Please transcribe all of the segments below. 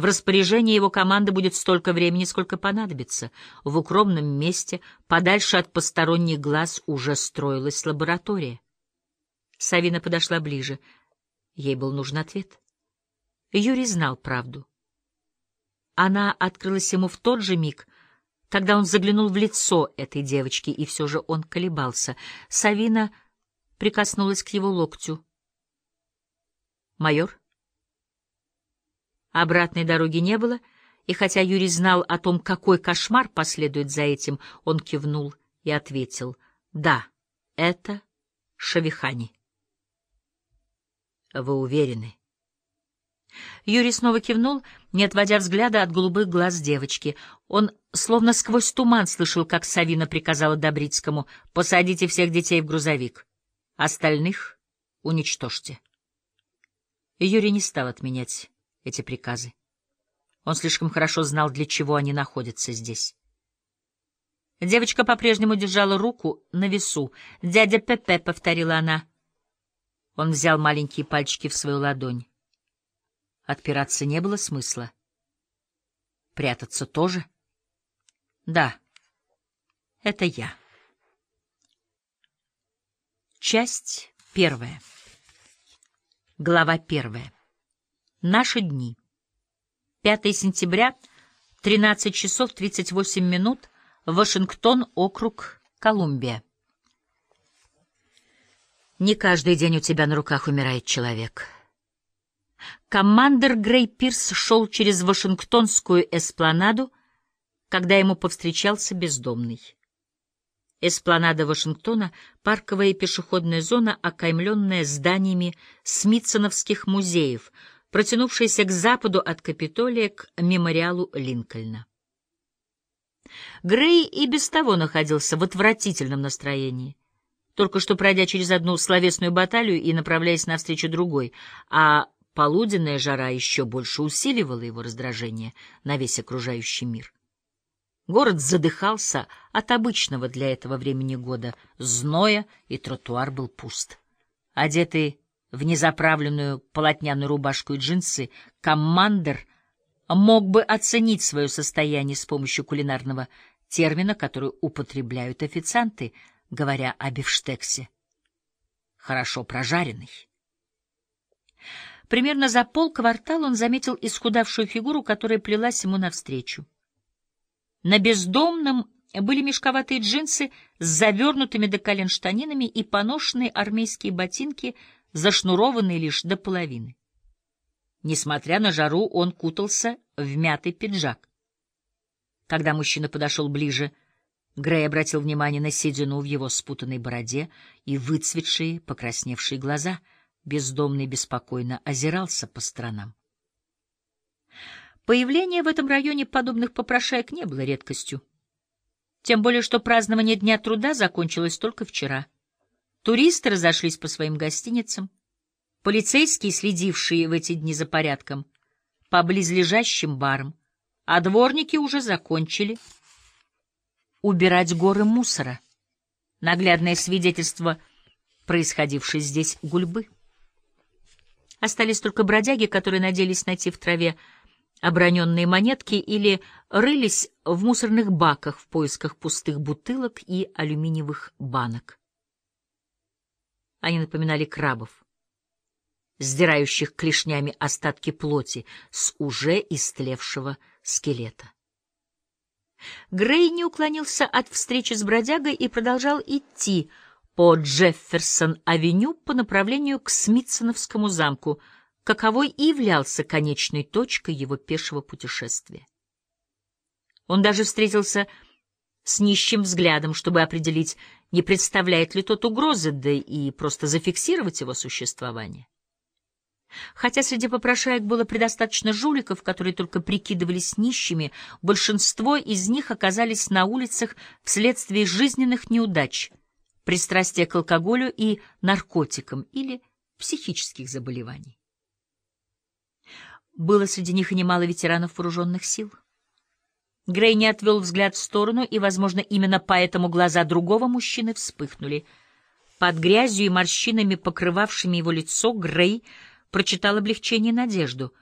В распоряжении его команды будет столько времени, сколько понадобится. В укромном месте, подальше от посторонних глаз, уже строилась лаборатория. Савина подошла ближе. Ей был нужен ответ. Юрий знал правду. Она открылась ему в тот же миг, когда он заглянул в лицо этой девочки, и все же он колебался. Савина прикоснулась к его локтю. «Майор?» Обратной дороги не было, и хотя Юрий знал о том, какой кошмар последует за этим, он кивнул и ответил «Да, это Шавихани». «Вы уверены?» Юрий снова кивнул, не отводя взгляда от голубых глаз девочки. Он словно сквозь туман слышал, как Савина приказала Добрицкому «Посадите всех детей в грузовик, остальных уничтожьте». Юрий не стал отменять эти приказы. Он слишком хорошо знал, для чего они находятся здесь. Девочка по-прежнему держала руку на весу. «Дядя Пепе», — повторила она. Он взял маленькие пальчики в свою ладонь. Отпираться не было смысла. Прятаться тоже? Да, это я. Часть первая. Глава первая. Наши дни. 5 сентября, 13 часов 38 минут, Вашингтон, округ Колумбия. Не каждый день у тебя на руках умирает человек. Командер Грей Пирс шел через Вашингтонскую эспланаду, когда ему повстречался бездомный. Эспланада Вашингтона — парковая и пешеходная зона, окаймленная зданиями Смитсоновских музеев — протянувшаяся к западу от Капитолия к мемориалу Линкольна. Грей и без того находился в отвратительном настроении, только что пройдя через одну словесную баталию и направляясь навстречу другой, а полуденная жара еще больше усиливала его раздражение на весь окружающий мир. Город задыхался от обычного для этого времени года зноя, и тротуар был пуст. Одетый в незаправленную полотняную рубашку и джинсы, командир мог бы оценить свое состояние с помощью кулинарного термина, который употребляют официанты, говоря о бифштексе. Хорошо прожаренный. Примерно за полквартала он заметил исхудавшую фигуру, которая плелась ему навстречу. На бездомном были мешковатые джинсы с завернутыми до колен штанинами и поношенные армейские ботинки — зашнурованный лишь до половины. Несмотря на жару, он кутался в мятый пиджак. Когда мужчина подошел ближе, Грей обратил внимание на седину в его спутанной бороде и выцветшие, покрасневшие глаза. Бездомный беспокойно озирался по сторонам. Появление в этом районе подобных попрошаек не было редкостью. Тем более, что празднование Дня труда закончилось только вчера — Туристы разошлись по своим гостиницам. Полицейские, следившие в эти дни за порядком, по близлежащим барам, а дворники уже закончили убирать горы мусора. Наглядное свидетельство происходившей здесь гульбы. Остались только бродяги, которые надеялись найти в траве оброненные монетки или рылись в мусорных баках в поисках пустых бутылок и алюминиевых банок. Они напоминали крабов, сдирающих клешнями остатки плоти с уже истлевшего скелета. Грей не уклонился от встречи с бродягой и продолжал идти по Джефферсон-авеню по направлению к Смитсоновскому замку, каковой и являлся конечной точкой его пешего путешествия. Он даже встретился с нищим взглядом, чтобы определить, не представляет ли тот угрозы, да и просто зафиксировать его существование. Хотя среди попрошаек было предостаточно жуликов, которые только прикидывались нищими, большинство из них оказались на улицах вследствие жизненных неудач, пристрастия к алкоголю и наркотикам или психических заболеваний. Было среди них и немало ветеранов вооруженных сил. Грей не отвел взгляд в сторону, и, возможно, именно поэтому глаза другого мужчины вспыхнули. Под грязью и морщинами, покрывавшими его лицо, Грей прочитал облегчение и надежду.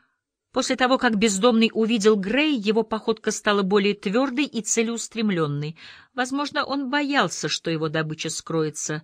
После того, как бездомный увидел Грей, его походка стала более твердой и целеустремленной. Возможно, он боялся, что его добыча скроется